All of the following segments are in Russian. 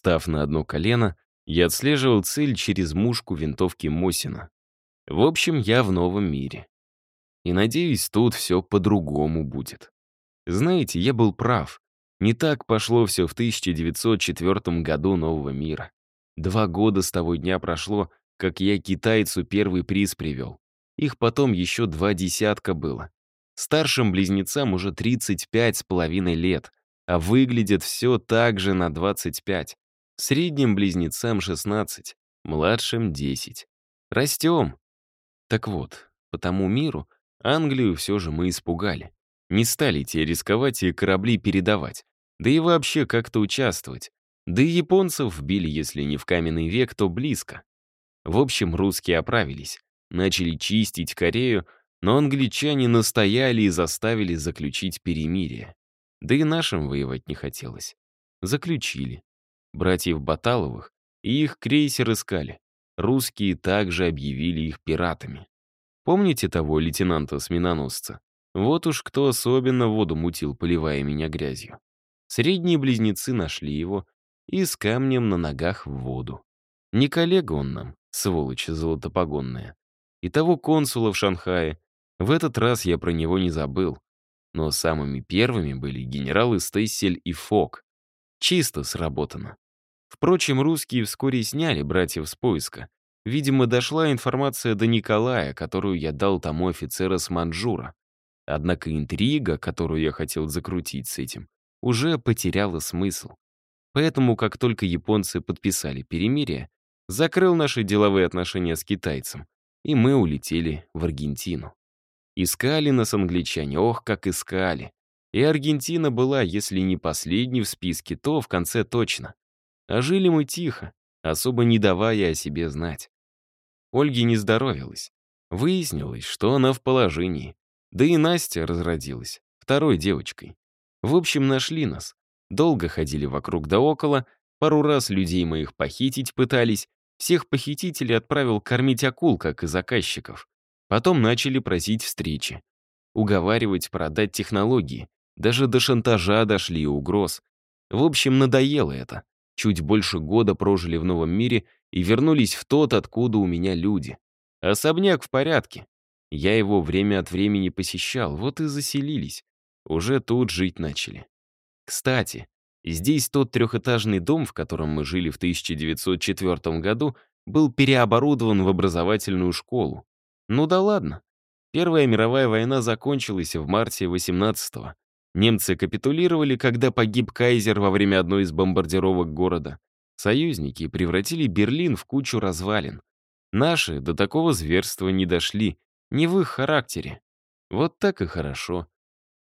Став на одно колено, я отслеживал цель через мушку винтовки Мосина. В общем, я в новом мире. И надеюсь, тут все по-другому будет. Знаете, я был прав. Не так пошло все в 1904 году нового мира. Два года с того дня прошло, как я китайцу первый приз привел. Их потом еще два десятка было. Старшим близнецам уже 35 с половиной лет, а выглядят все так же на 25. Средним близнецам 16, младшим 10. Растем. Так вот, по тому миру Англию все же мы испугали. Не стали те рисковать и корабли передавать. Да и вообще как-то участвовать. Да и японцев били, если не в каменный век, то близко. В общем, русские оправились. Начали чистить Корею, но англичане настояли и заставили заключить перемирие. Да и нашим воевать не хотелось. Заключили. Братьев Баталовых и их крейсер искали. Русские также объявили их пиратами. Помните того лейтенанта-сменоносца? Вот уж кто особенно воду мутил, поливая меня грязью. Средние близнецы нашли его и с камнем на ногах в воду. Не коллега он нам, сволочь золотопогонная. И того консула в Шанхае. В этот раз я про него не забыл. Но самыми первыми были генералы Стейсель и Фок. Чисто сработано. Впрочем, русские вскоре сняли братьев с поиска. Видимо, дошла информация до Николая, которую я дал тому офицера с Манжура. Однако интрига, которую я хотел закрутить с этим, уже потеряла смысл. Поэтому, как только японцы подписали перемирие, закрыл наши деловые отношения с китайцем, и мы улетели в Аргентину. Искали нас англичане, ох, как искали. И Аргентина была, если не последней в списке, то в конце точно. А жили мы тихо, особо не давая о себе знать. Ольге не здоровилась. Выяснилось, что она в положении. Да и Настя разродилась, второй девочкой. В общем, нашли нас. Долго ходили вокруг да около, пару раз людей моих похитить пытались, всех похитителей отправил кормить акул, как и заказчиков. Потом начали просить встречи. Уговаривать продать технологии. Даже до шантажа дошли и угроз. В общем, надоело это. Чуть больше года прожили в новом мире и вернулись в тот, откуда у меня люди. Особняк в порядке. Я его время от времени посещал, вот и заселились. Уже тут жить начали. Кстати, здесь тот трехэтажный дом, в котором мы жили в 1904 году, был переоборудован в образовательную школу. Ну да ладно. Первая мировая война закончилась в марте 18-го. Немцы капитулировали, когда погиб кайзер во время одной из бомбардировок города. Союзники превратили Берлин в кучу развалин. Наши до такого зверства не дошли, не в их характере. Вот так и хорошо.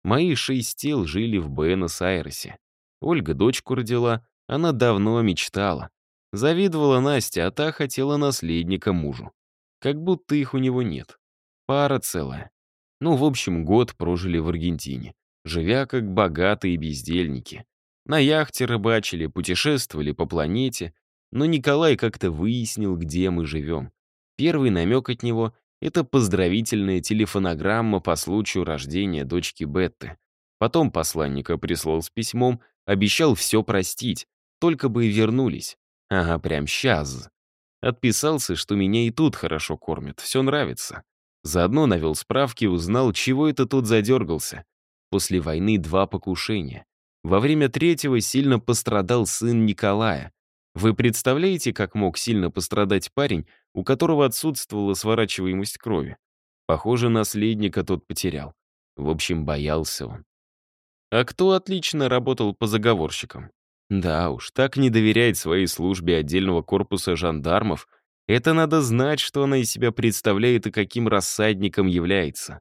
Мои шесть тел жили в Буэнос-Айресе. Ольга дочку родила, она давно мечтала. Завидовала Настя, а та хотела наследника мужу. Как будто их у него нет. Пара целая. Ну, в общем, год прожили в Аргентине, живя как богатые бездельники. На яхте рыбачили, путешествовали по планете, но Николай как-то выяснил, где мы живем. Первый намек от него — это поздравительная телефонограмма по случаю рождения дочки Бетты. Потом посланника прислал с письмом, обещал все простить, только бы и вернулись. Ага, прям сейчас. Отписался, что меня и тут хорошо кормят, все нравится. Заодно навел справки узнал, чего это тут задергался. После войны два покушения. Во время третьего сильно пострадал сын Николая. Вы представляете, как мог сильно пострадать парень, у которого отсутствовала сворачиваемость крови? Похоже, наследника тот потерял. В общем, боялся он. А кто отлично работал по заговорщикам? Да уж, так не доверяет своей службе отдельного корпуса жандармов. Это надо знать, что она из себя представляет и каким рассадником является.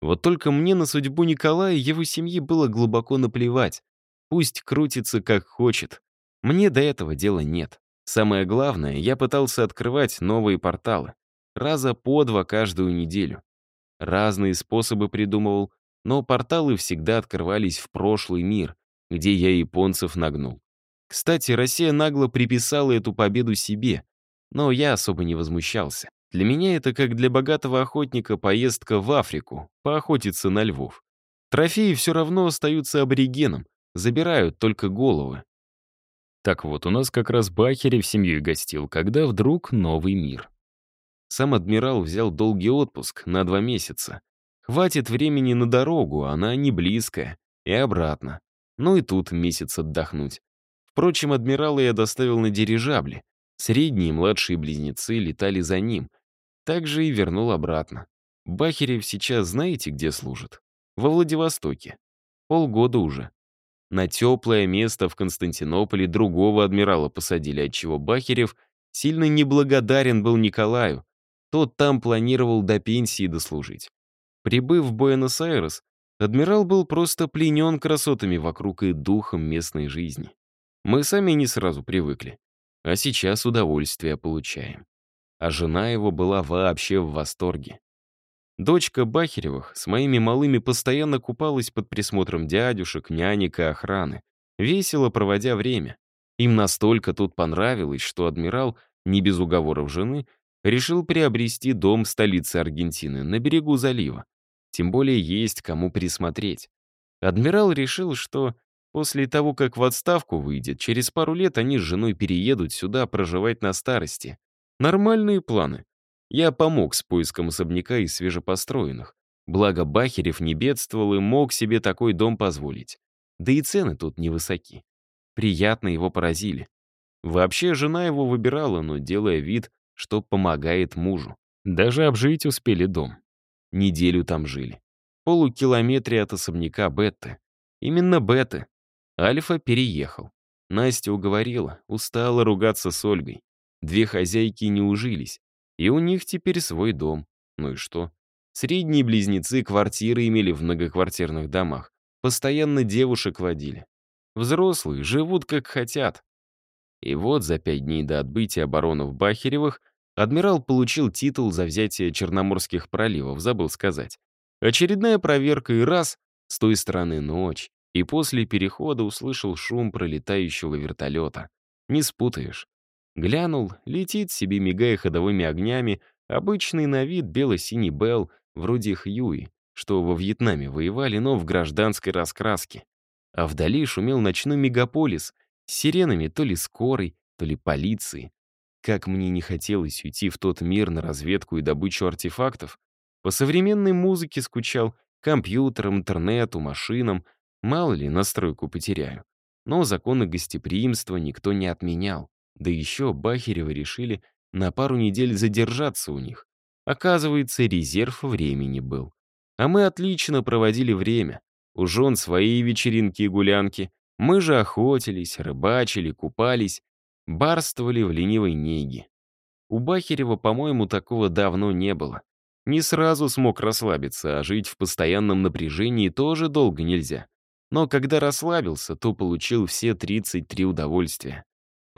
Вот только мне на судьбу Николая и его семьи было глубоко наплевать. Пусть крутится как хочет. Мне до этого дела нет. Самое главное, я пытался открывать новые порталы. Раза по два каждую неделю. Разные способы придумывал, но порталы всегда открывались в прошлый мир, где я японцев нагнул. Кстати, Россия нагло приписала эту победу себе, но я особо не возмущался. Для меня это как для богатого охотника поездка в Африку, поохотиться на львов. Трофеи все равно остаются аборигеном, забирают только головы. Так вот, у нас как раз Бахерев семьей гостил, когда вдруг новый мир. Сам адмирал взял долгий отпуск на два месяца. Хватит времени на дорогу, она не близкая, и обратно. Ну и тут месяц отдохнуть. Впрочем, адмирала я доставил на дирижабле. Средние и младшие близнецы летали за ним. Также и вернул обратно. Бахерев сейчас знаете, где служит? Во Владивостоке. Полгода уже. На теплое место в Константинополе другого адмирала посадили, отчего Бахерев сильно неблагодарен был Николаю. Тот там планировал до пенсии дослужить. Прибыв в Буэнос-Айрес, адмирал был просто пленен красотами вокруг и духом местной жизни. Мы сами не сразу привыкли, а сейчас удовольствие получаем. А жена его была вообще в восторге. Дочка Бахеревых с моими малыми постоянно купалась под присмотром дядюшек, нянек и охраны, весело проводя время. Им настолько тут понравилось, что адмирал, не без уговоров жены, решил приобрести дом в столице Аргентины, на берегу залива. Тем более есть кому присмотреть. Адмирал решил, что после того, как в отставку выйдет, через пару лет они с женой переедут сюда проживать на старости. Нормальные планы. Я помог с поиском особняка из свежепостроенных. Благо Бахерев не бедствовал и мог себе такой дом позволить. Да и цены тут невысоки. Приятно его поразили. Вообще, жена его выбирала, но делая вид, что помогает мужу. Даже обжить успели дом. Неделю там жили. Полукилометре от особняка Бетты. Именно Бетты. Альфа переехал. Настя уговорила, устала ругаться с Ольгой. Две хозяйки не ужились. И у них теперь свой дом. Ну и что? Средние близнецы квартиры имели в многоквартирных домах. Постоянно девушек водили. Взрослые живут как хотят. И вот за пять дней до отбытия баронов Бахеревых адмирал получил титул за взятие Черноморских проливов, забыл сказать. Очередная проверка и раз, с той стороны ночь, и после перехода услышал шум пролетающего вертолета. Не спутаешь. Глянул, летит себе, мигая ходовыми огнями, обычный на вид бело-синий Белл, вроде Хьюи, что во Вьетнаме воевали, но в гражданской раскраске. А вдали шумел ночной мегаполис с сиренами то ли скорой, то ли полиции. Как мне не хотелось уйти в тот мир на разведку и добычу артефактов. По современной музыке скучал, компьютерам, интернету, машинам. Мало ли, настройку потеряю. Но законы гостеприимства никто не отменял. Да еще Бахеревы решили на пару недель задержаться у них. Оказывается, резерв времени был. А мы отлично проводили время. У жен свои вечеринки и гулянки. Мы же охотились, рыбачили, купались, барствовали в ленивой неге. У Бахерева, по-моему, такого давно не было. Не сразу смог расслабиться, а жить в постоянном напряжении тоже долго нельзя. Но когда расслабился, то получил все 33 удовольствия.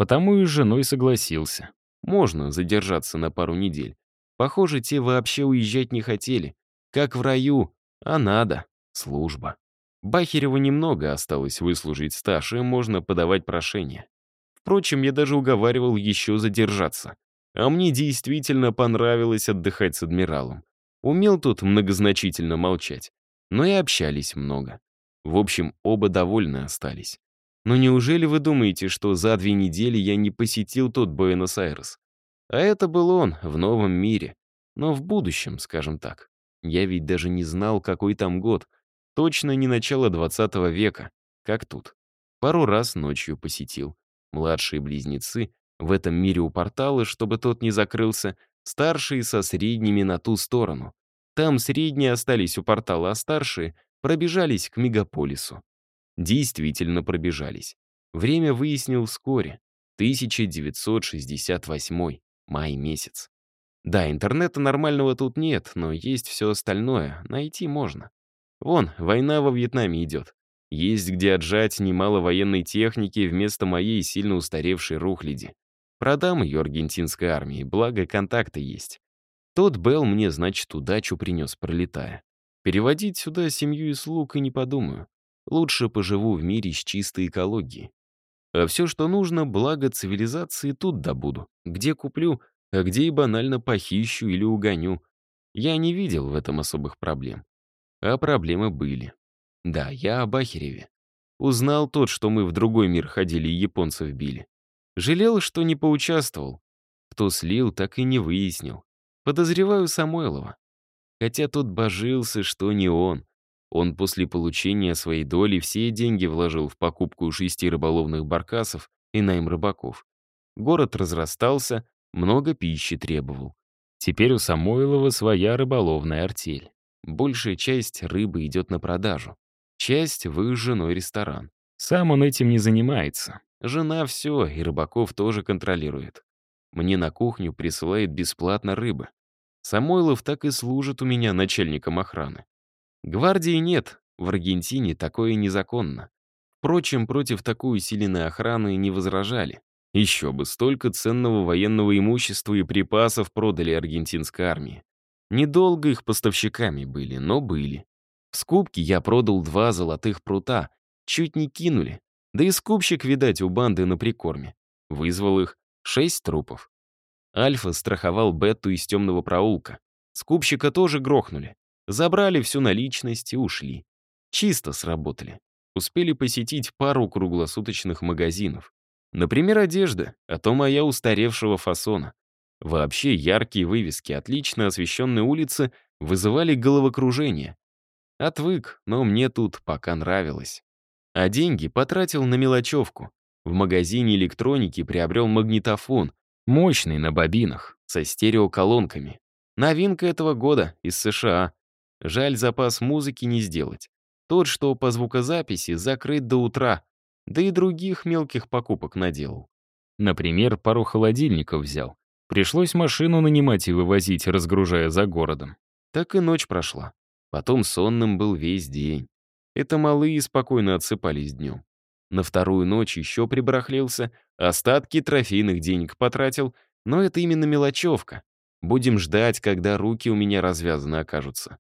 Потому и с женой согласился. Можно задержаться на пару недель. Похоже, те вообще уезжать не хотели. Как в раю, а надо. Служба. Бахереву немного осталось выслужить стаж, и можно подавать прошение. Впрочем, я даже уговаривал еще задержаться. А мне действительно понравилось отдыхать с адмиралом. Умел тут многозначительно молчать. Но и общались много. В общем, оба довольны остались. Но неужели вы думаете, что за две недели я не посетил тот Буэнос-Айрес? А это был он в новом мире. Но в будущем, скажем так. Я ведь даже не знал, какой там год. Точно не начало 20 века, как тут. Пару раз ночью посетил. Младшие близнецы в этом мире у портала, чтобы тот не закрылся, старшие со средними на ту сторону. Там средние остались у портала, а старшие пробежались к мегаполису действительно пробежались. Время выяснил вскоре. 1968 май месяц. Да, интернета нормального тут нет, но есть все остальное, найти можно. Вон, война во Вьетнаме идет. Есть где отжать немало военной техники вместо моей сильно устаревшей рухляди. Продам ее аргентинской армии, благо контакты есть. Тот Белл мне, значит, удачу принес, пролетая. Переводить сюда семью и слуг и не подумаю. Лучше поживу в мире с чистой экологией. А все, что нужно, благо цивилизации, тут добуду. Где куплю, а где и банально похищу или угоню. Я не видел в этом особых проблем. А проблемы были. Да, я о Бахереве. Узнал тот, что мы в другой мир ходили и японцев били. Жалел, что не поучаствовал. Кто слил, так и не выяснил. Подозреваю Самойлова. Хотя тот божился, что не он. Он после получения своей доли все деньги вложил в покупку шести рыболовных баркасов и найм рыбаков. Город разрастался, много пищи требовал. Теперь у Самойлова своя рыболовная артель. Большая часть рыбы идет на продажу. Часть в их женой ресторан. Сам он этим не занимается. Жена все, и рыбаков тоже контролирует. Мне на кухню присылает бесплатно рыбы. Самойлов так и служит у меня начальником охраны. Гвардии нет, в Аргентине такое незаконно. Впрочем, против такой усиленной охраны не возражали. Еще бы, столько ценного военного имущества и припасов продали аргентинской армии. Недолго их поставщиками были, но были. В скупке я продал два золотых прута, чуть не кинули. Да и скупщик, видать, у банды на прикорме. Вызвал их шесть трупов. Альфа страховал Бетту из темного проулка. Скупщика тоже грохнули. Забрали всю наличность и ушли. Чисто сработали. Успели посетить пару круглосуточных магазинов. Например, одежда, а то моя устаревшего фасона. Вообще яркие вывески, отлично освещенные улицы вызывали головокружение. Отвык, но мне тут пока нравилось. А деньги потратил на мелочевку. В магазине электроники приобрел магнитофон, мощный на бобинах, со стереоколонками. Новинка этого года из США. Жаль, запас музыки не сделать. Тот, что по звукозаписи, закрыт до утра, да и других мелких покупок наделал. Например, пару холодильников взял. Пришлось машину нанимать и вывозить, разгружая за городом. Так и ночь прошла. Потом сонным был весь день. Это малые спокойно отсыпались днем. На вторую ночь еще прибрахлился, остатки трофейных денег потратил, но это именно мелочевка. Будем ждать, когда руки у меня развязаны окажутся.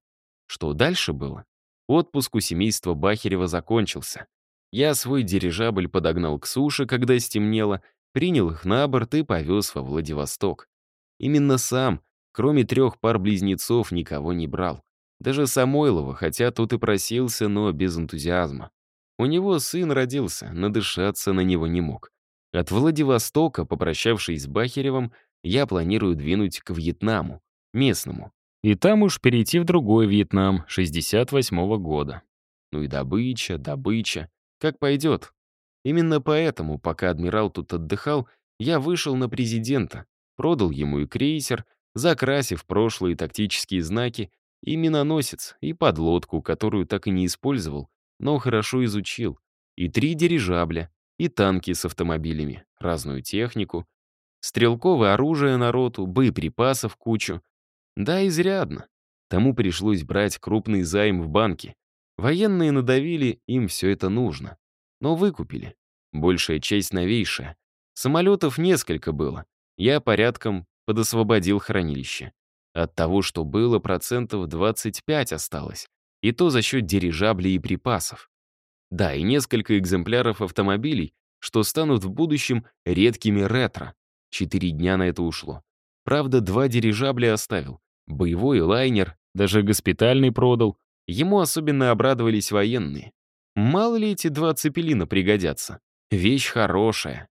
Что дальше было? Отпуск у семейства Бахерева закончился. Я свой дирижабль подогнал к суше, когда стемнело, принял их на борт и повез во Владивосток. Именно сам, кроме трех пар близнецов, никого не брал. Даже Самойлова, хотя тут и просился, но без энтузиазма. У него сын родился, надышаться на него не мог. От Владивостока, попрощавшись с Бахеревым, я планирую двинуть к Вьетнаму, местному. И там уж перейти в другой Вьетнам, 68-го года. Ну и добыча, добыча. Как пойдет. Именно поэтому, пока адмирал тут отдыхал, я вышел на президента, продал ему и крейсер, закрасив прошлые тактические знаки, и миноносец, и подлодку, которую так и не использовал, но хорошо изучил, и три дирижабля, и танки с автомобилями, разную технику, стрелковое оружие народу, боеприпасов кучу, да, изрядно. Тому пришлось брать крупный займ в банке. Военные надавили, им все это нужно. Но выкупили. Большая часть новейшая. Самолетов несколько было. Я порядком подосвободил хранилище. От того, что было, процентов 25 осталось. И то за счет дирижаблей и припасов. Да, и несколько экземпляров автомобилей, что станут в будущем редкими ретро. Четыре дня на это ушло. Правда, два дирижабля оставил. Боевой лайнер, даже госпитальный продал. Ему особенно обрадовались военные. Мало ли эти два цепелина пригодятся. Вещь хорошая.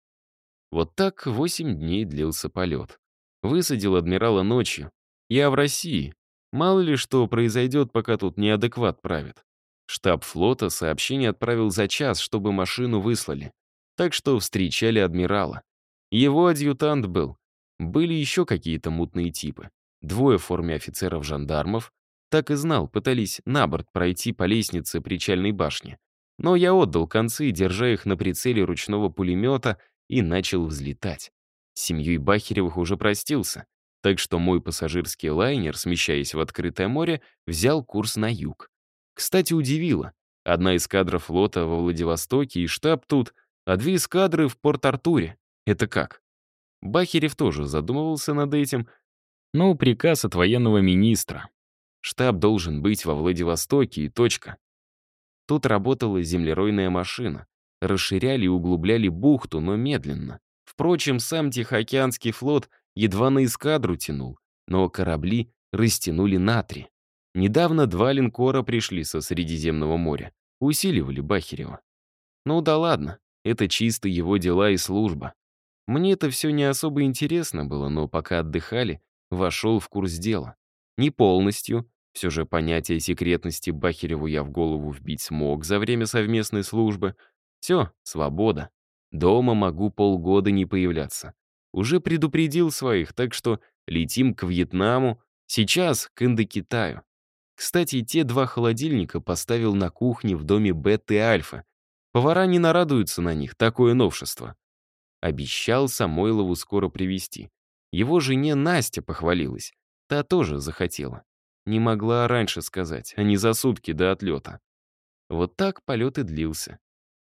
Вот так восемь дней длился полет. Высадил адмирала ночью. Я в России. Мало ли что произойдет, пока тут неадекват правит. Штаб флота сообщение отправил за час, чтобы машину выслали. Так что встречали адмирала. Его адъютант был. Были еще какие-то мутные типы. Двое в форме офицеров-жандармов. Так и знал, пытались на борт пройти по лестнице причальной башни. Но я отдал концы, держа их на прицеле ручного пулемета, и начал взлетать. С семьей Бахеревых уже простился, так что мой пассажирский лайнер, смещаясь в открытое море, взял курс на юг. Кстати, удивило. Одна эскадра флота во Владивостоке и штаб тут, а две эскадры в Порт-Артуре. Это как? Бахерев тоже задумывался над этим, но приказ от военного министра. Штаб должен быть во Владивостоке и точка. Тут работала землеройная машина. Расширяли и углубляли бухту, но медленно. Впрочем, сам Тихоокеанский флот едва на эскадру тянул, но корабли растянули на три. Недавно два линкора пришли со Средиземного моря, усиливали Бахерева. Ну да ладно, это чисто его дела и служба. Мне это все не особо интересно было, но пока отдыхали, вошел в курс дела. Не полностью, все же понятие секретности Бахереву я в голову вбить смог за время совместной службы. Все, свобода. Дома могу полгода не появляться. Уже предупредил своих, так что летим к Вьетнаму, сейчас к Индокитаю. Кстати, те два холодильника поставил на кухне в доме Бетты Альфа. Повара не нарадуются на них, такое новшество. Обещал Самойлову скоро привезти. Его жене Настя похвалилась. Та тоже захотела. Не могла раньше сказать, а не за сутки до отлета. Вот так полет и длился.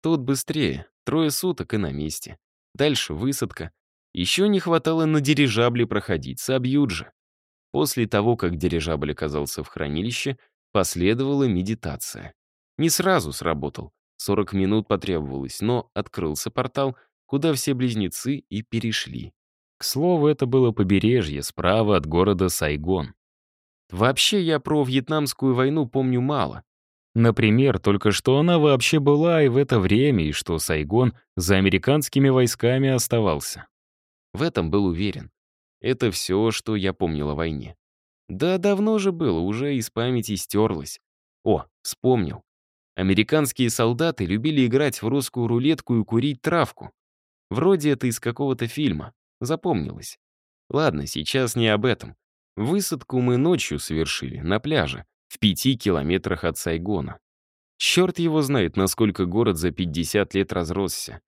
Тут быстрее, трое суток и на месте. Дальше высадка. Еще не хватало на дирижабле проходить, собьют же. После того, как дирижабль оказался в хранилище, последовала медитация. Не сразу сработал. 40 минут потребовалось, но открылся портал, куда все близнецы и перешли. К слову, это было побережье справа от города Сайгон. Вообще, я про Вьетнамскую войну помню мало. Например, только что она вообще была и в это время, и что Сайгон за американскими войсками оставался. В этом был уверен. Это все, что я помнил о войне. Да давно же было, уже из памяти стерлось. О, вспомнил. Американские солдаты любили играть в русскую рулетку и курить травку. Вроде это из какого-то фильма. Запомнилось. Ладно, сейчас не об этом. Высадку мы ночью совершили, на пляже, в пяти километрах от Сайгона. Черт его знает, насколько город за 50 лет разросся.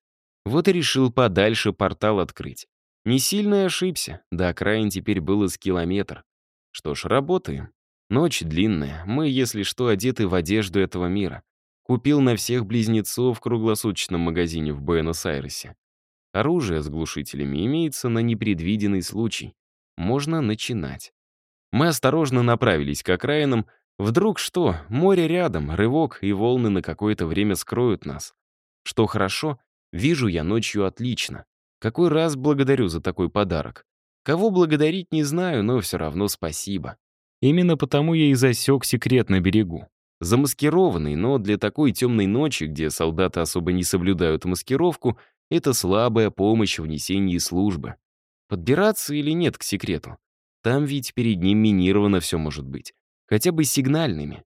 Вот и решил подальше портал открыть. Не сильно ошибся, до окраин теперь было с километр. Что ж, работаем. Ночь длинная, мы, если что, одеты в одежду этого мира. Купил на всех близнецов в круглосуточном магазине в Буэнос-Айресе. Оружие с глушителями имеется на непредвиденный случай. Можно начинать. Мы осторожно направились к окраинам. Вдруг что, море рядом, рывок и волны на какое-то время скроют нас. Что хорошо, вижу я ночью отлично. Какой раз благодарю за такой подарок. Кого благодарить не знаю, но все равно спасибо. Именно потому я и засек секрет на берегу. Замаскированный, но для такой темной ночи, где солдаты особо не соблюдают маскировку, это слабая помощь в несении службы. Подбираться или нет к секрету? Там ведь перед ним минировано все может быть. Хотя бы сигнальными.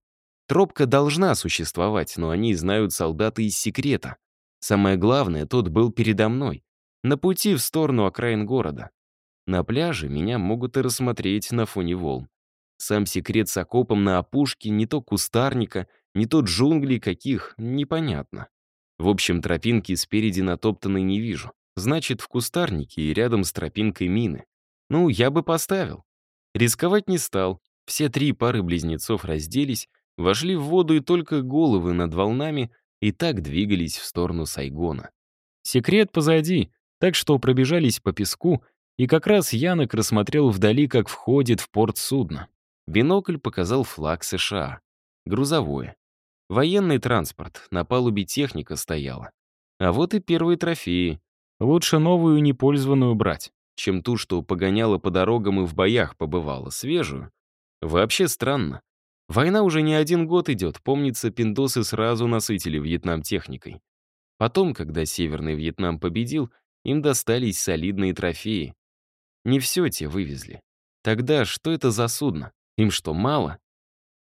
Тропка должна существовать, но они знают солдаты из секрета. Самое главное, тот был передо мной. На пути в сторону окраин города. На пляже меня могут и рассмотреть на фоне волн. Сам секрет с окопом на опушке не то кустарника, не то джунглей каких, непонятно. В общем, тропинки спереди натоптанной не вижу. Значит, в кустарнике и рядом с тропинкой мины. Ну, я бы поставил. Рисковать не стал. Все три пары близнецов разделись, вошли в воду и только головы над волнами и так двигались в сторону Сайгона. Секрет позади, так что пробежались по песку, и как раз Янок рассмотрел вдали, как входит в порт судно. Бинокль показал флаг США. Грузовое. Военный транспорт, на палубе техника стояла. А вот и первые трофеи. Лучше новую непользованную брать, чем ту, что погоняла по дорогам и в боях побывала, свежую. Вообще странно. Война уже не один год идет, помнится, пиндосы сразу насытили Вьетнам техникой. Потом, когда Северный Вьетнам победил, им достались солидные трофеи. Не все те вывезли. Тогда что это за судно? Им что, мало?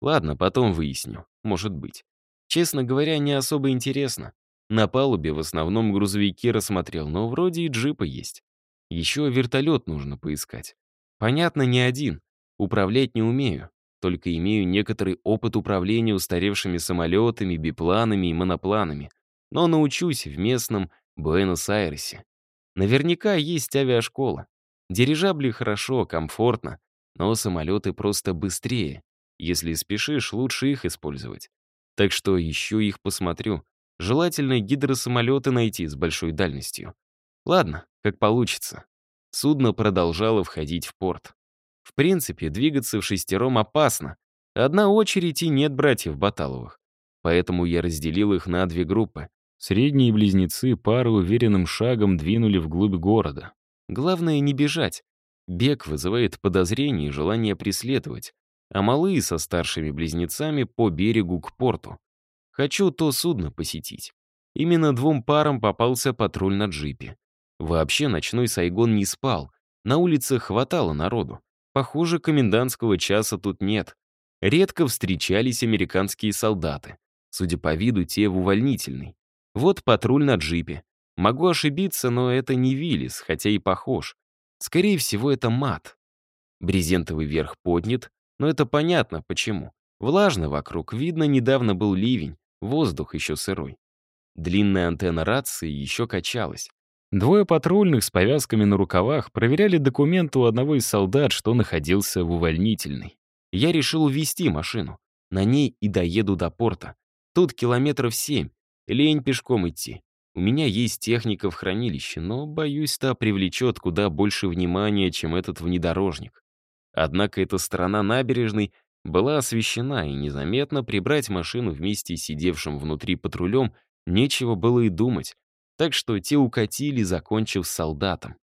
Ладно, потом выясню. Может быть. Честно говоря, не особо интересно. На палубе в основном грузовики рассмотрел, но вроде и джипы есть. Еще вертолет нужно поискать. Понятно, не один. Управлять не умею. Только имею некоторый опыт управления устаревшими самолетами, бипланами и монопланами. Но научусь в местном Буэнос-Айресе. Наверняка есть авиашкола. Дирижабли хорошо, комфортно, но самолеты просто быстрее. Если спешишь, лучше их использовать. Так что еще их посмотрю. Желательно гидросамолеты найти с большой дальностью. Ладно, как получится. Судно продолжало входить в порт. В принципе, двигаться в шестером опасно. Одна очередь и нет братьев Баталовых. Поэтому я разделил их на две группы. Средние близнецы пары уверенным шагом двинули вглубь города. Главное не бежать. Бег вызывает подозрение и желание преследовать а малые со старшими близнецами по берегу к порту. Хочу то судно посетить. Именно двум парам попался патруль на джипе. Вообще ночной Сайгон не спал. На улицах хватало народу. Похоже, комендантского часа тут нет. Редко встречались американские солдаты. Судя по виду, те в увольнительной. Вот патруль на джипе. Могу ошибиться, но это не Виллис, хотя и похож. Скорее всего, это мат. Брезентовый верх поднят, но это понятно, почему. Влажно вокруг, видно, недавно был ливень, воздух еще сырой. Длинная антенна рации еще качалась. Двое патрульных с повязками на рукавах проверяли документы у одного из солдат, что находился в увольнительной. Я решил увезти машину. На ней и доеду до порта. Тут километров семь. Лень пешком идти. У меня есть техника в хранилище, но, боюсь, та привлечет куда больше внимания, чем этот внедорожник. Однако эта сторона набережной была освещена, и незаметно прибрать машину вместе с сидевшим внутри патрулем нечего было и думать, так что те укатили, закончив с солдатом.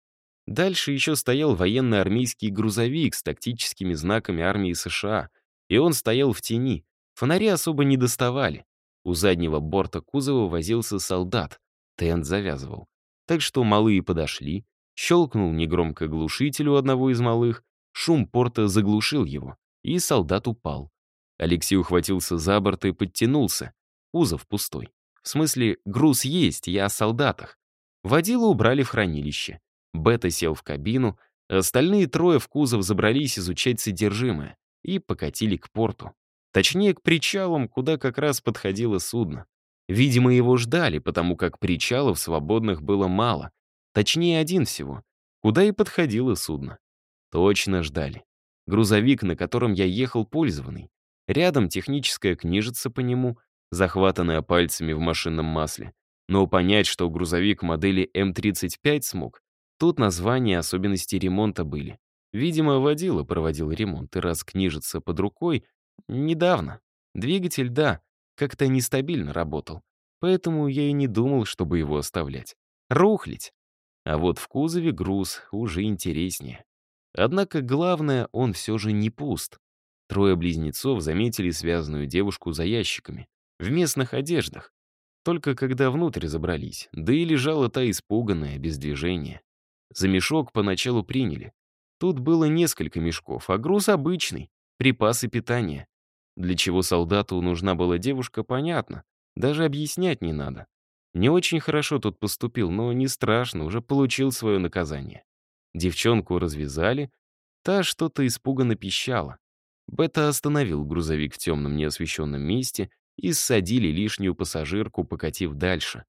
Дальше еще стоял военный армейский грузовик с тактическими знаками армии США, и он стоял в тени. Фонари особо не доставали. У заднего борта кузова возился солдат. Тент завязывал. Так что малые подошли, щелкнул негромко глушитель у одного из малых, шум порта заглушил его, и солдат упал. Алексей ухватился за борт и подтянулся. Кузов пустой. В смысле, груз есть, я о солдатах. Водила убрали в хранилище. Бета сел в кабину, остальные трое в кузов забрались изучать содержимое и покатили к порту. Точнее, к причалам, куда как раз подходило судно. Видимо, его ждали, потому как причалов свободных было мало. Точнее, один всего. Куда и подходило судно. Точно ждали. Грузовик, на котором я ехал, пользованный. Рядом техническая книжица по нему, захватанная пальцами в машинном масле. Но понять, что грузовик модели М35 смог, тут названия особенности ремонта были. Видимо, водила проводил ремонт, и раз книжица под рукой, недавно. Двигатель, да, как-то нестабильно работал. Поэтому я и не думал, чтобы его оставлять. Рухлить. А вот в кузове груз уже интереснее. Однако главное, он все же не пуст. Трое близнецов заметили связанную девушку за ящиками. В местных одеждах. Только когда внутрь забрались, да и лежала та испуганная, без движения. За мешок поначалу приняли. Тут было несколько мешков, а груз обычный, припасы питания. Для чего солдату нужна была девушка, понятно. Даже объяснять не надо. Не очень хорошо тут поступил, но не страшно, уже получил свое наказание. Девчонку развязали, та что-то испуганно пищала. Бета остановил грузовик в темном неосвещенном месте и ссадили лишнюю пассажирку, покатив дальше.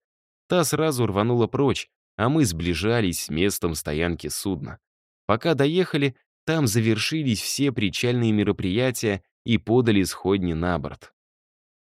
Та сразу рванула прочь, а мы сближались с местом стоянки судна. Пока доехали, там завершились все причальные мероприятия и подали сходни на борт.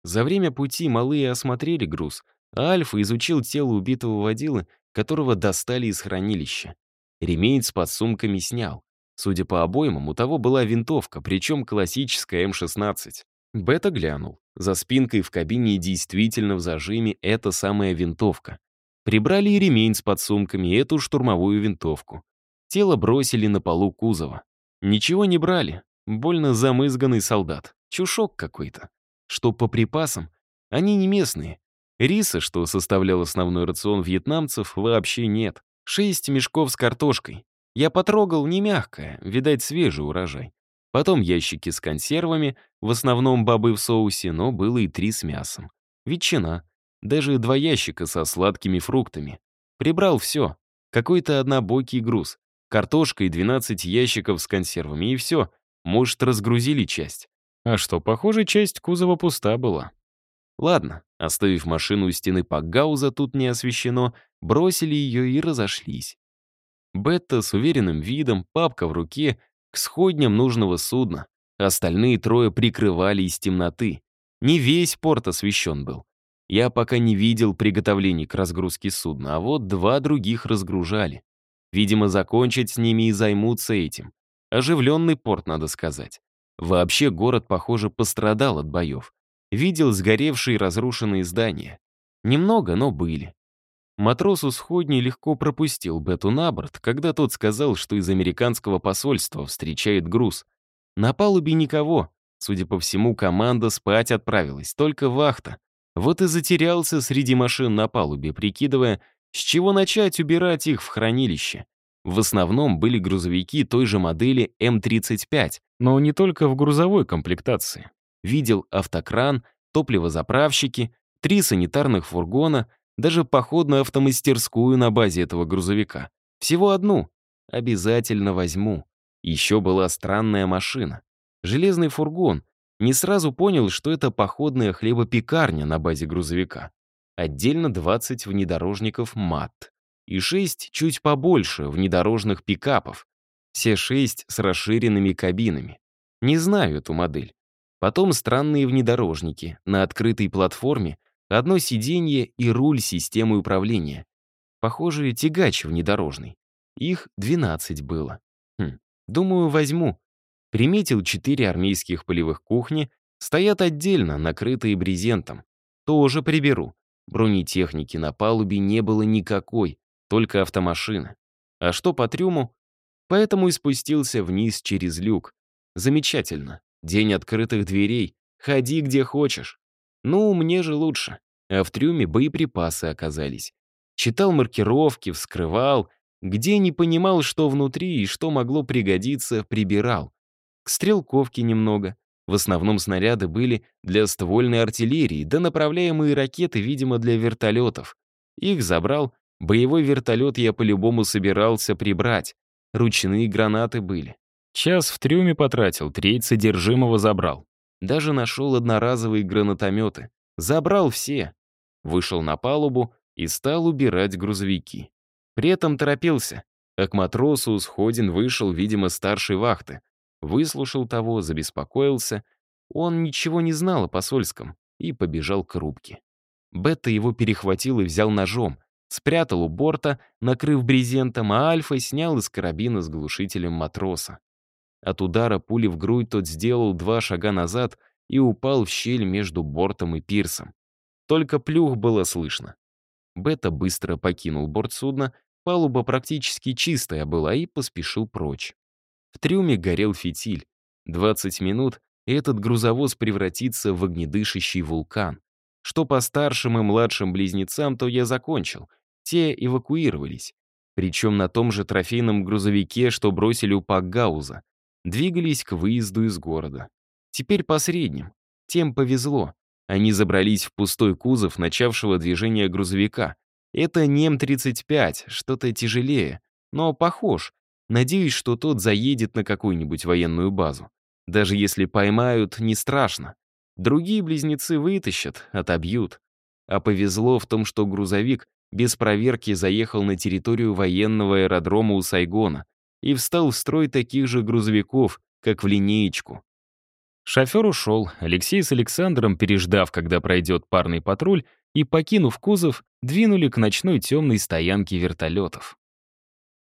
За время пути малые осмотрели груз, а Альфа изучил тело убитого водилы, которого достали из хранилища. Ремень с подсумками снял. Судя по обоймам, у того была винтовка, причем классическая М-16. Бета глянул. За спинкой в кабине действительно в зажиме эта самая винтовка. Прибрали и ремень с подсумками, и эту штурмовую винтовку. Тело бросили на полу кузова. Ничего не брали, Больно замызганный солдат. Чушок какой-то. Что по припасам? Они не местные. Риса, что составлял основной рацион вьетнамцев, вообще нет. Шесть мешков с картошкой. Я потрогал не мягкое, видать, свежий урожай. Потом ящики с консервами, в основном бобы в соусе, но было и три с мясом. Ветчина. Даже два ящика со сладкими фруктами. Прибрал все. Какой-то однобокий груз. Картошка и 12 ящиков с консервами, и все. Может, разгрузили часть. А что, похоже, часть кузова пуста была. Ладно, оставив машину у стены Пакгауза, тут не освещено, бросили ее и разошлись. Бетта с уверенным видом, папка в руке, к сходням нужного судна. Остальные трое прикрывали из темноты. Не весь порт освещен был. Я пока не видел приготовлений к разгрузке судна, а вот два других разгружали. Видимо, закончить с ними и займутся этим. Оживленный порт, надо сказать. Вообще город, похоже, пострадал от боев. Видел сгоревшие и разрушенные здания. Немного, но были. Матрос у сходней легко пропустил Бету на борт, когда тот сказал, что из американского посольства встречает груз. На палубе никого. Судя по всему, команда спать отправилась, только вахта. Вот и затерялся среди машин на палубе, прикидывая, с чего начать убирать их в хранилище. В основном были грузовики той же модели М-35, но не только в грузовой комплектации. Видел автокран, топливозаправщики, три санитарных фургона, даже походную автомастерскую на базе этого грузовика. Всего одну. Обязательно возьму. Еще была странная машина. Железный фургон. Не сразу понял, что это походная хлебопекарня на базе грузовика. Отдельно 20 внедорожников МАТ. И 6 чуть побольше внедорожных пикапов. Все 6 с расширенными кабинами. Не знаю эту модель. Потом странные внедорожники на открытой платформе, одно сиденье и руль системы управления. Похоже, тягач внедорожный. Их 12 было. Хм, думаю, возьму. Приметил четыре армейских полевых кухни, стоят отдельно, накрытые брезентом. Тоже приберу. Бронетехники на палубе не было никакой, только автомашины. А что по трюму? Поэтому и спустился вниз через люк. Замечательно. День открытых дверей. Ходи где хочешь. Ну, мне же лучше. А в трюме боеприпасы оказались. Читал маркировки, вскрывал. Где не понимал, что внутри и что могло пригодиться, прибирал. К стрелковке немного. В основном снаряды были для ствольной артиллерии, да направляемые ракеты, видимо, для вертолетов. Их забрал. Боевой вертолет я по-любому собирался прибрать. Ручные гранаты были. Час в трюме потратил, треть содержимого забрал. Даже нашел одноразовые гранатометы. Забрал все. Вышел на палубу и стал убирать грузовики. При этом торопился. А к матросу сходин вышел, видимо, старший вахты. Выслушал того, забеспокоился. Он ничего не знал о посольском и побежал к рубке. Бетта его перехватил и взял ножом, спрятал у борта, накрыв брезентом, а Альфа снял из карабина с глушителем матроса. От удара пули в грудь тот сделал два шага назад и упал в щель между бортом и пирсом. Только плюх было слышно. Бета быстро покинул борт судна, палуба практически чистая была и поспешил прочь. В трюме горел фитиль. 20 минут, и этот грузовоз превратится в огнедышащий вулкан. Что по старшим и младшим близнецам, то я закончил. Те эвакуировались. Причем на том же трофейном грузовике, что бросили у Пакгауза. Двигались к выезду из города. Теперь по средним. Тем повезло. Они забрались в пустой кузов начавшего движения грузовика. Это не М-35, что-то тяжелее, но похож, Надеюсь, что тот заедет на какую-нибудь военную базу. Даже если поймают, не страшно. Другие близнецы вытащат, отобьют. А повезло в том, что грузовик без проверки заехал на территорию военного аэродрома у Сайгона и встал в строй таких же грузовиков, как в линеечку. Шофер ушел, Алексей с Александром, переждав, когда пройдет парный патруль, и, покинув кузов, двинули к ночной темной стоянке вертолетов.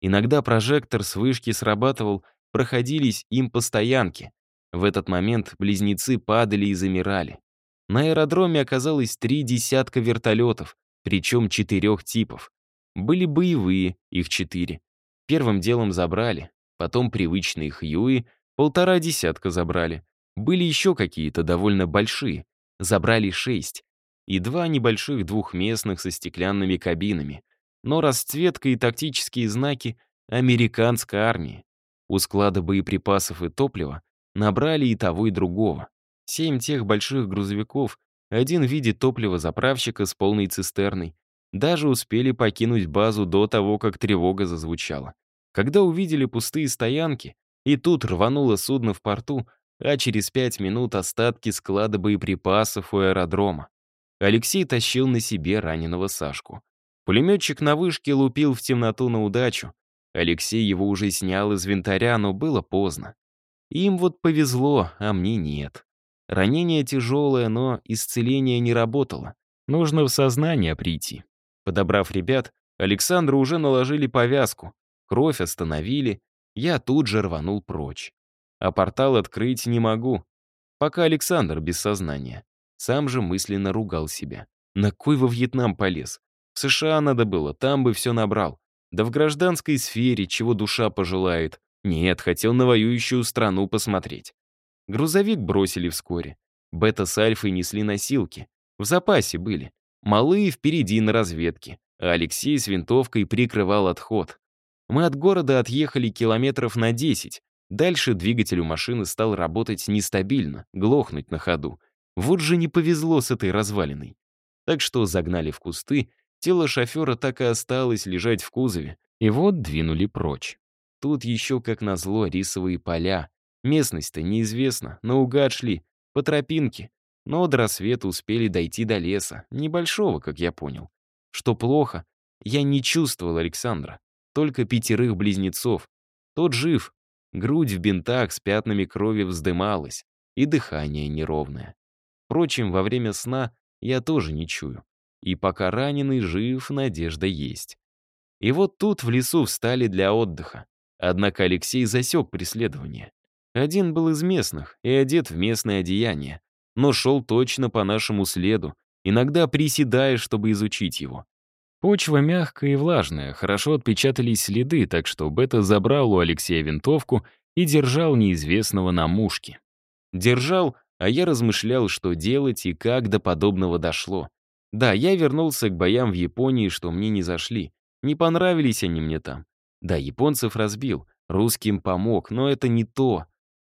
Иногда прожектор с вышки срабатывал, проходились им по стоянке. В этот момент близнецы падали и замирали. На аэродроме оказалось три десятка вертолетов, причем четырех типов. Были боевые, их четыре. Первым делом забрали, потом привычные Хьюи, полтора десятка забрали. Были еще какие-то довольно большие, забрали шесть. И два небольших двухместных со стеклянными кабинами но расцветка и тактические знаки американской армии. У склада боеприпасов и топлива набрали и того, и другого. Семь тех больших грузовиков, один в виде топливозаправщика с полной цистерной, даже успели покинуть базу до того, как тревога зазвучала. Когда увидели пустые стоянки, и тут рвануло судно в порту, а через пять минут остатки склада боеприпасов у аэродрома. Алексей тащил на себе раненого Сашку. Пулеметчик на вышке лупил в темноту на удачу. Алексей его уже снял из винтаря, но было поздно. Им вот повезло, а мне нет. Ранение тяжелое, но исцеление не работало. Нужно в сознание прийти. Подобрав ребят, Александру уже наложили повязку. Кровь остановили. Я тут же рванул прочь. А портал открыть не могу. Пока Александр без сознания. Сам же мысленно ругал себя. На кой во Вьетнам полез? В США надо было, там бы все набрал. Да в гражданской сфере, чего душа пожелает. Нет, хотел на воюющую страну посмотреть. Грузовик бросили вскоре. Бета с Альфой несли носилки. В запасе были. Малые впереди на разведке, а Алексей с винтовкой прикрывал отход. Мы от города отъехали километров на 10. Дальше двигатель у машины стал работать нестабильно, глохнуть на ходу. Вот же не повезло с этой развалиной. Так что загнали в кусты, тело шофера так и осталось лежать в кузове. И вот двинули прочь. Тут еще, как назло, рисовые поля. Местность-то неизвестна, наугад шли, по тропинке. Но до рассвета успели дойти до леса, небольшого, как я понял. Что плохо, я не чувствовал Александра только пятерых близнецов. Тот жив, грудь в бинтах с пятнами крови вздымалась, и дыхание неровное. Впрочем, во время сна я тоже не чую. И пока раненый жив, надежда есть. И вот тут в лесу встали для отдыха. Однако Алексей засек преследование. Один был из местных и одет в местное одеяние, но шел точно по нашему следу, иногда приседая, чтобы изучить его. Почва мягкая и влажная, хорошо отпечатались следы, так что Бета забрал у Алексея винтовку и держал неизвестного на мушке. Держал, а я размышлял, что делать и как до подобного дошло. Да, я вернулся к боям в Японии, что мне не зашли. Не понравились они мне там. Да, японцев разбил, русским помог, но это не то.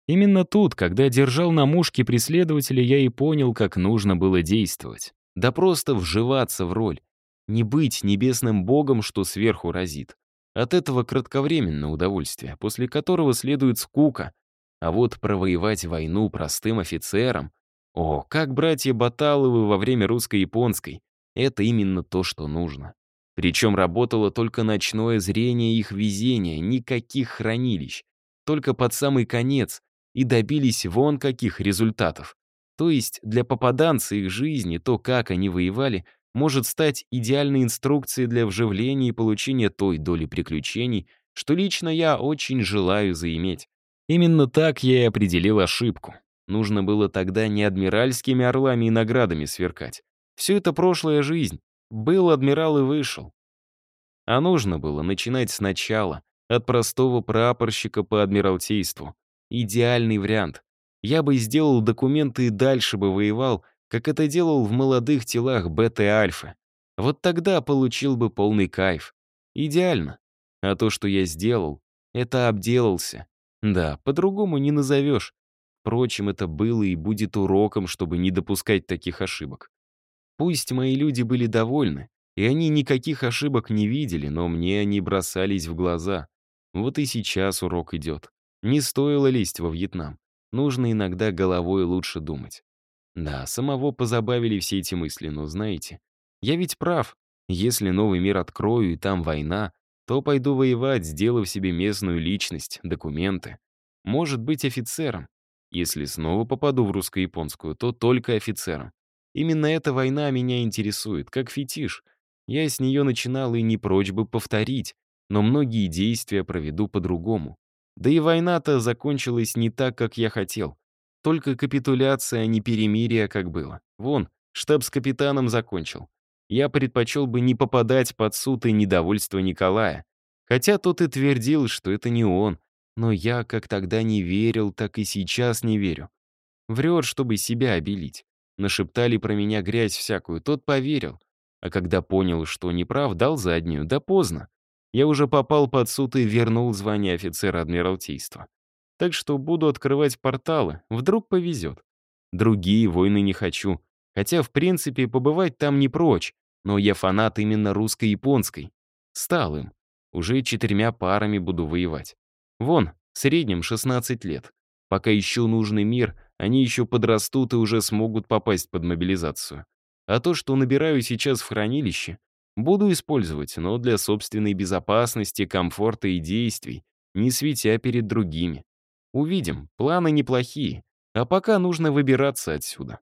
Именно тут, когда держал на мушке преследователя, я и понял, как нужно было действовать. Да просто вживаться в роль. Не быть небесным богом, что сверху разит. От этого кратковременное удовольствие, после которого следует скука. А вот провоевать войну простым офицерам... О, как братья Баталовы во время русско-японской. Это именно то, что нужно. Причем работало только ночное зрение их везения, никаких хранилищ. Только под самый конец. И добились вон каких результатов. То есть для попаданца их жизни, то, как они воевали, может стать идеальной инструкцией для вживления и получения той доли приключений, что лично я очень желаю заиметь. Именно так я и определил ошибку. Нужно было тогда не адмиральскими орлами и наградами сверкать. Все это прошлая жизнь. Был адмирал и вышел. А нужно было начинать сначала, от простого прапорщика по адмиралтейству. Идеальный вариант. Я бы сделал документы и дальше бы воевал, как это делал в молодых телах бета и альфа. Вот тогда получил бы полный кайф. Идеально. А то, что я сделал, это обделался. Да, по-другому не назовешь. Впрочем, это было и будет уроком, чтобы не допускать таких ошибок. Пусть мои люди были довольны, и они никаких ошибок не видели, но мне они бросались в глаза. Вот и сейчас урок идет. Не стоило лезть во Вьетнам. Нужно иногда головой лучше думать. Да, самого позабавили все эти мысли, но знаете, я ведь прав. Если новый мир открою и там война, то пойду воевать, сделав себе местную личность, документы. Может быть, офицером. Если снова попаду в русско-японскую, то только офицером. Именно эта война меня интересует, как фетиш. Я с нее начинал и не прочь бы повторить, но многие действия проведу по-другому. Да и война-то закончилась не так, как я хотел. Только капитуляция, а не перемирие, как было. Вон, штаб с капитаном закончил. Я предпочел бы не попадать под суд и недовольство Николая. Хотя тот и твердил, что это не он. Но я как тогда не верил, так и сейчас не верю. Врет, чтобы себя обелить. Нашептали про меня грязь всякую, тот поверил. А когда понял, что неправ, дал заднюю, да поздно. Я уже попал под суд и вернул звание офицера Адмиралтейства. Так что буду открывать порталы, вдруг повезет. Другие войны не хочу. Хотя, в принципе, побывать там не прочь. Но я фанат именно русско-японской. Стал им. Уже четырьмя парами буду воевать. Вон, в среднем 16 лет. Пока ищу нужный мир, они еще подрастут и уже смогут попасть под мобилизацию. А то, что набираю сейчас в хранилище, буду использовать, но для собственной безопасности, комфорта и действий, не светя перед другими. Увидим, планы неплохие, а пока нужно выбираться отсюда.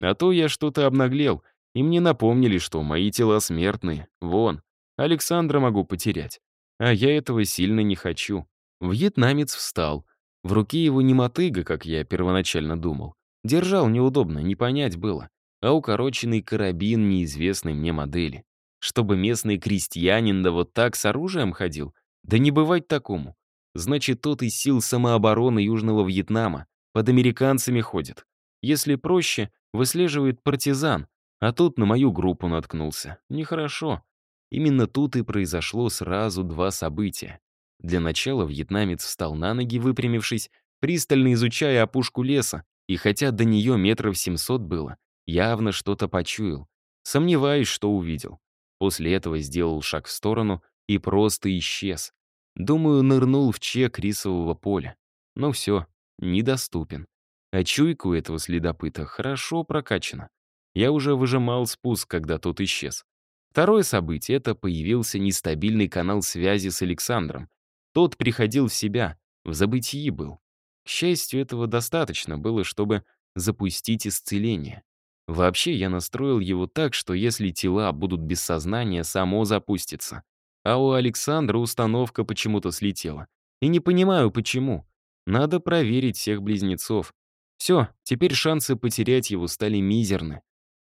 А то я что-то обнаглел, и мне напомнили, что мои тела смертные. Вон, Александра могу потерять. А я этого сильно не хочу. Вьетнамец встал. В руке его не мотыга, как я первоначально думал. Держал неудобно, не понять было. А укороченный карабин неизвестной мне модели. Чтобы местный крестьянин да вот так с оружием ходил? Да не бывать такому. Значит, тот из сил самообороны Южного Вьетнама под американцами ходит. Если проще, выслеживает партизан, А тут на мою группу наткнулся. Нехорошо. Именно тут и произошло сразу два события. Для начала вьетнамец встал на ноги, выпрямившись, пристально изучая опушку леса, и хотя до нее метров семьсот было, явно что-то почуял. Сомневаюсь, что увидел. После этого сделал шаг в сторону и просто исчез. Думаю, нырнул в чек рисового поля. Но все, недоступен. А чуйка у этого следопыта хорошо прокачана. Я уже выжимал спуск, когда тот исчез. Второе событие — это появился нестабильный канал связи с Александром. Тот приходил в себя, в забытии был. К счастью, этого достаточно было, чтобы запустить исцеление. Вообще, я настроил его так, что если тела будут без сознания, само запустится. А у Александра установка почему-то слетела. И не понимаю, почему. Надо проверить всех близнецов. Все, теперь шансы потерять его стали мизерны.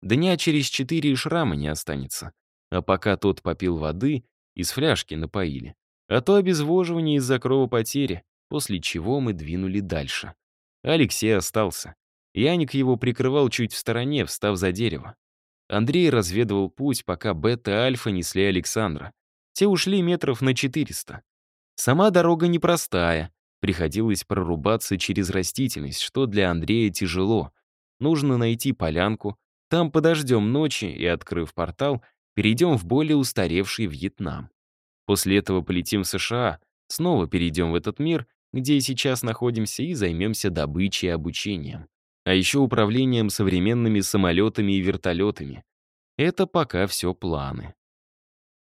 Дня через четыре и шрама не останется. А пока тот попил воды, из фляжки напоили. А то обезвоживание из-за кровопотери, после чего мы двинули дальше. Алексей остался. Яник его прикрывал чуть в стороне, встав за дерево. Андрей разведывал путь, пока Бета и Альфа несли Александра. Те ушли метров на 400. Сама дорога непростая. Приходилось прорубаться через растительность, что для Андрея тяжело. Нужно найти полянку, там подождем ночи и, открыв портал, перейдем в более устаревший Вьетнам. После этого полетим в США, снова перейдем в этот мир, где и сейчас находимся, и займемся добычей и обучением а еще управлением современными самолетами и вертолетами. Это пока все планы.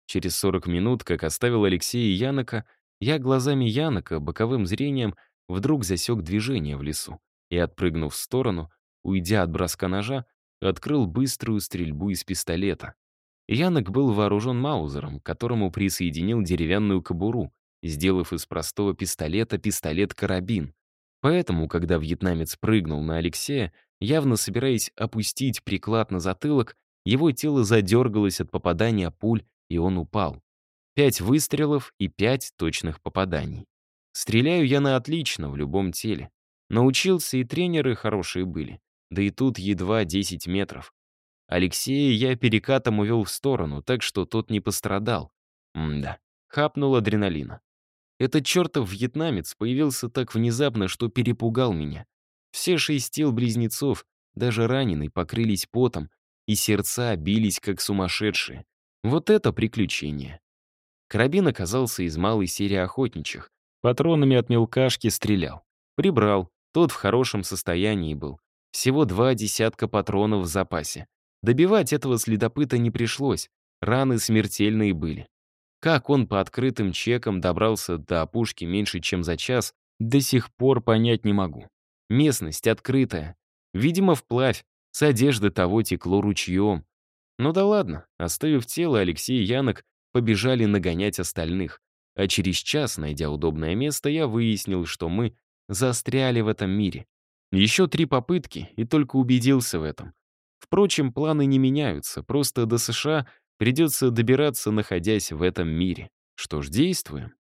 Через 40 минут, как оставил Алексея и Янока, я глазами Янока, боковым зрением, вдруг засек движение в лесу и, отпрыгнув в сторону, уйдя от броска ножа, открыл быструю стрельбу из пистолета. Янок был вооружен маузером, к которому присоединил деревянную кобуру, сделав из простого пистолета пистолет-карабин. Поэтому, когда вьетнамец прыгнул на Алексея, явно собираясь опустить приклад на затылок, его тело задергалось от попадания пуль, и он упал. Пять выстрелов и пять точных попаданий. Стреляю я на отлично в любом теле. Научился, и тренеры хорошие были. Да и тут едва 10 метров. Алексея я перекатом увел в сторону, так что тот не пострадал. М-да, хапнул адреналина. Этот чертов вьетнамец появился так внезапно, что перепугал меня. Все шесть тел близнецов, даже раненые, покрылись потом, и сердца бились как сумасшедшие. Вот это приключение. Карабин оказался из малой серии охотничьих. Патронами от мелкашки стрелял. Прибрал, тот в хорошем состоянии был. Всего два десятка патронов в запасе. Добивать этого следопыта не пришлось, раны смертельные были. Как он по открытым чекам добрался до опушки меньше, чем за час, до сих пор понять не могу. Местность открытая. Видимо, вплавь. С одежды того текло ручьем. Ну да ладно, оставив тело, Алексей и Янок побежали нагонять остальных. А через час, найдя удобное место, я выяснил, что мы застряли в этом мире. Еще три попытки, и только убедился в этом. Впрочем, планы не меняются, просто до США Придется добираться, находясь в этом мире. Что ж, действуем.